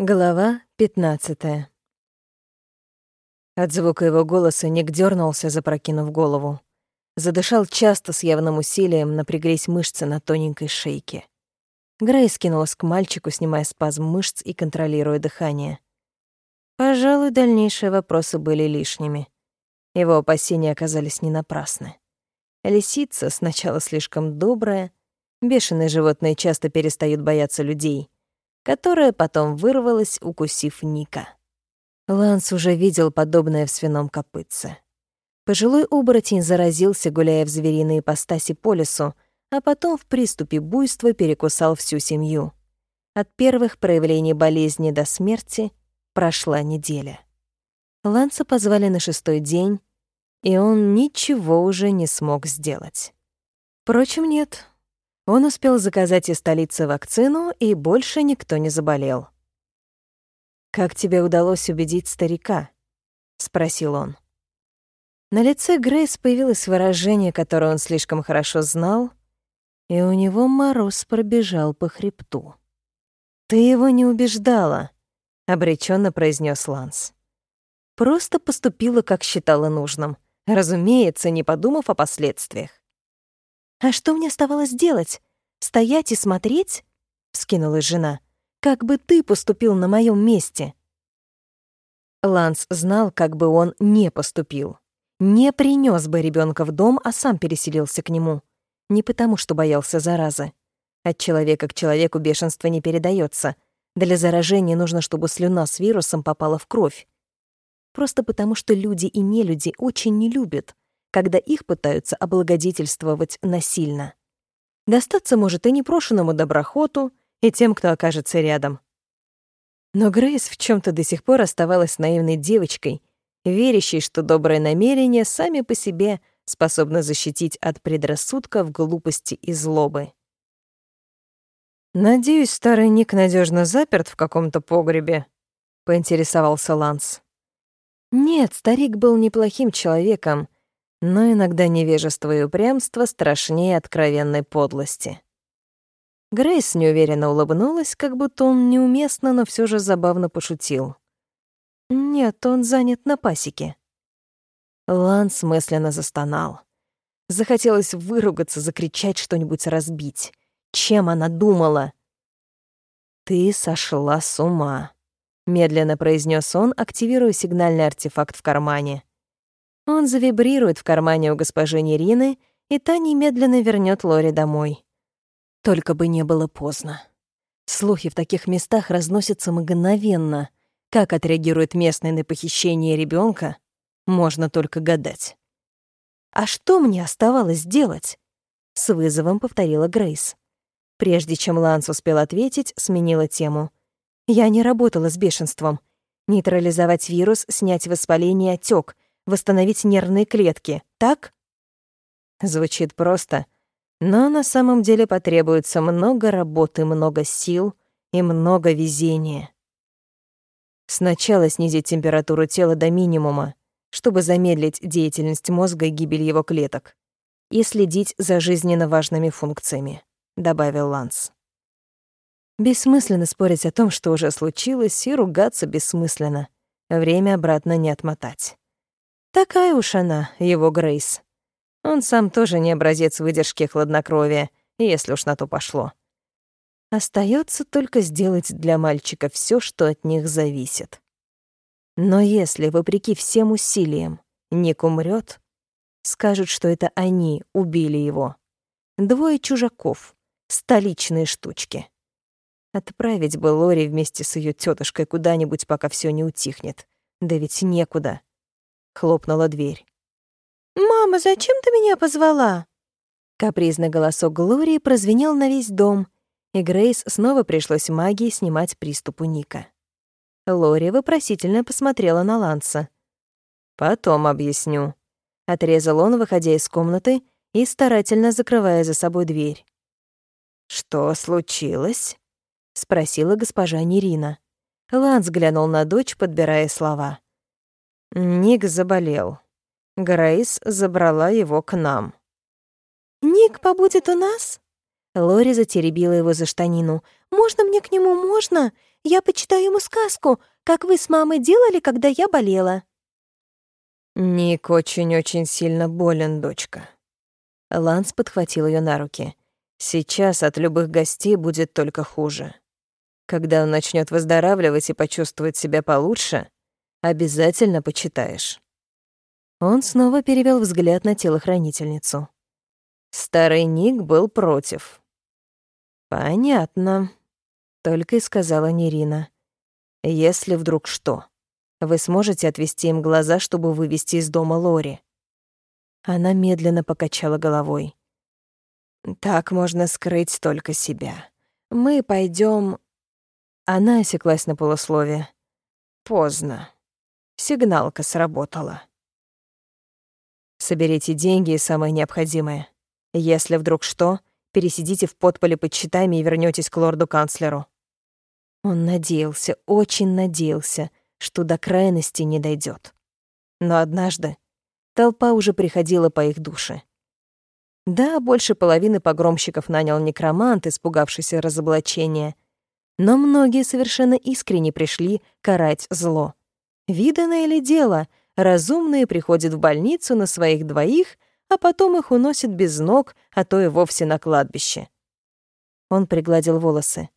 Глава 15 От звука его голоса Ник дернулся, запрокинув голову. Задышал часто с явным усилием, напряглись мышцы на тоненькой шейке. Грейс кинулась к мальчику, снимая спазм мышц и контролируя дыхание. Пожалуй, дальнейшие вопросы были лишними. Его опасения оказались не напрасны. Лисица сначала слишком добрая, бешеные животные часто перестают бояться людей — которая потом вырвалась, укусив Ника. Ланс уже видел подобное в свином копытце. Пожилой оборотень заразился, гуляя в звериной ипостаси по лесу, а потом в приступе буйства перекусал всю семью. От первых проявлений болезни до смерти прошла неделя. Ланса позвали на шестой день, и он ничего уже не смог сделать. Впрочем, нет, он успел заказать из столицы вакцину, и больше никто не заболел. «Как тебе удалось убедить старика?» — спросил он. На лице Грейс появилось выражение, которое он слишком хорошо знал, и у него мороз пробежал по хребту. «Ты его не убеждала», — обреченно произнес Ланс. «Просто поступила, как считала нужным, разумеется, не подумав о последствиях. «А что мне оставалось делать? Стоять и смотреть?» — вскинулась жена. «Как бы ты поступил на моем месте?» Ланс знал, как бы он не поступил. Не принес бы ребенка в дом, а сам переселился к нему. Не потому, что боялся заразы. От человека к человеку бешенство не передается. Для заражения нужно, чтобы слюна с вирусом попала в кровь. Просто потому, что люди и нелюди очень не любят, когда их пытаются облагодетельствовать насильно. Достаться может и непрошенному доброхоту, и тем, кто окажется рядом. Но Грейс в чем то до сих пор оставалась наивной девочкой, верящей, что добрые намерения сами по себе способны защитить от предрассудков, глупости и злобы. «Надеюсь, старый Ник надежно заперт в каком-то погребе», — поинтересовался Ланс. Нет, старик был неплохим человеком, но иногда невежество и упрямство страшнее откровенной подлости. Грейс неуверенно улыбнулась, как будто он неуместно, но все же забавно пошутил. «Нет, он занят на пасеке». Ланс мысленно застонал. Захотелось выругаться, закричать что-нибудь разбить. Чем она думала? «Ты сошла с ума», — медленно произнес он, активируя сигнальный артефакт в кармане. Он завибрирует в кармане у госпожи Нерины, и та немедленно вернет Лори домой. Только бы не было поздно. Слухи в таких местах разносятся мгновенно. Как отреагирует местный на похищение ребенка, можно только гадать. «А что мне оставалось делать?» — с вызовом повторила Грейс. Прежде чем Ланс успел ответить, сменила тему. «Я не работала с бешенством. Нейтрализовать вирус, снять воспаление, отек — восстановить нервные клетки, так? Звучит просто, но на самом деле потребуется много работы, много сил и много везения. Сначала снизить температуру тела до минимума, чтобы замедлить деятельность мозга и гибель его клеток, и следить за жизненно важными функциями, добавил Ланс. Бессмысленно спорить о том, что уже случилось, и ругаться бессмысленно. Время обратно не отмотать. Такая уж она, его Грейс. Он сам тоже не образец выдержки хладнокровия, если уж на то пошло. Остается только сделать для мальчика все, что от них зависит. Но если, вопреки всем усилиям, Ник умрет, скажут, что это они убили его. Двое чужаков, столичные штучки. Отправить бы Лори вместе с ее тетушкой куда-нибудь, пока все не утихнет. Да ведь некуда хлопнула дверь. «Мама, зачем ты меня позвала?» Капризный голосок Глории прозвенел на весь дом, и Грейс снова пришлось магией снимать приступ у Ника. Лори вопросительно посмотрела на Ланса. «Потом объясню», — отрезал он, выходя из комнаты и старательно закрывая за собой дверь. «Что случилось?» — спросила госпожа Нерина. Ланс глянул на дочь, подбирая слова. Ник заболел. Грейс забрала его к нам. «Ник побудет у нас?» Лори затеребила его за штанину. «Можно мне к нему, можно? Я почитаю ему сказку, как вы с мамой делали, когда я болела». «Ник очень-очень сильно болен, дочка». Ланс подхватил ее на руки. «Сейчас от любых гостей будет только хуже. Когда он начнет выздоравливать и почувствует себя получше, обязательно почитаешь». Он снова перевел взгляд на телохранительницу. Старый Ник был против. «Понятно», — только и сказала Нерина. «Если вдруг что, вы сможете отвести им глаза, чтобы вывести из дома Лори». Она медленно покачала головой. «Так можно скрыть только себя. Мы пойдем. Она осеклась на полусловие. «Поздно. Сигналка сработала». «Соберите деньги и самое необходимое. Если вдруг что, пересидите в подполе под щитами и вернётесь к лорду-канцлеру». Он надеялся, очень надеялся, что до крайности не дойдёт. Но однажды толпа уже приходила по их душе. Да, больше половины погромщиков нанял некромант, испугавшийся разоблачения, но многие совершенно искренне пришли карать зло. Виданное ли дело, разумные приходят в больницу на своих двоих — а потом их уносит без ног, а то и вовсе на кладбище. Он пригладил волосы.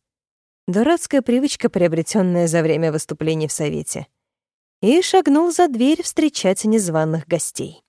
Дурацкая привычка, приобретенная за время выступлений в Совете. И шагнул за дверь встречать незваных гостей.